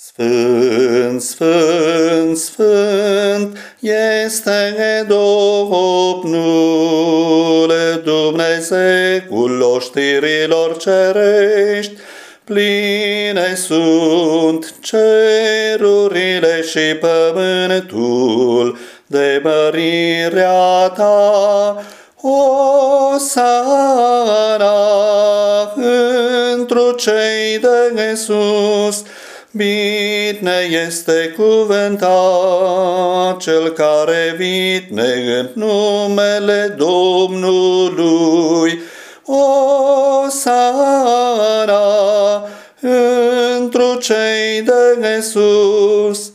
Sfânt, sfânt, sfânt este Domnul Dumnezeul oștirilor cerești, Pline sunt cerurile și pământul de mărirea ta, o sana întru cei de sus, Bine este cuvântat cel care vitne în numele Domnului. O sana întru cei de sus.